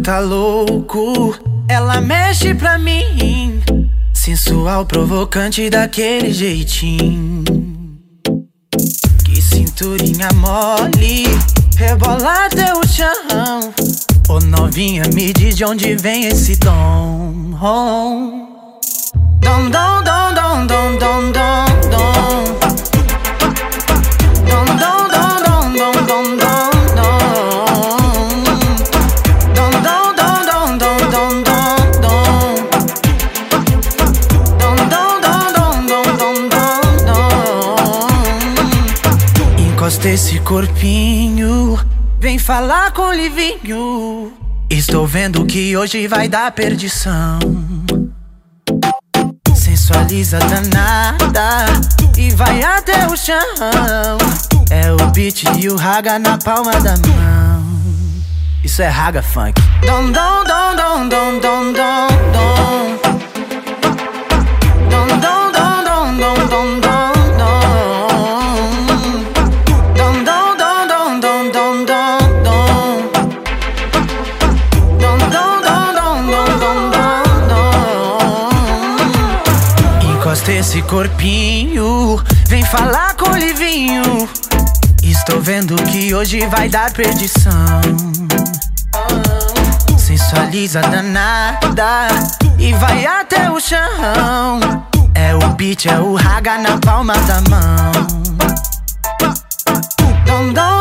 tá louco. Ela mexe pra mim, sensual, provocante daquele jeitinho. Que cinturinha mole, rebola é o chão. Ô novinha, me diz de onde vem esse dom. Dom, dom, dom, dom, dom, dom, dom. Encosta esse corpinho, vem falar com o Livinho. Estou vendo que hoje vai dar perdição. Sensualiza danada e vai até o chão. É o beat e o raga na palma da mão. Isso é raga funk. Dom, dom, dom, dom, dom, dom, dom, dom. esse corpinho. Vem falar com o Livinho. Estou vendo que hoje vai dar perdição. Sensualiza danada e vai até o chão. É o beat, é o raga na palma da mão. Dom, dom.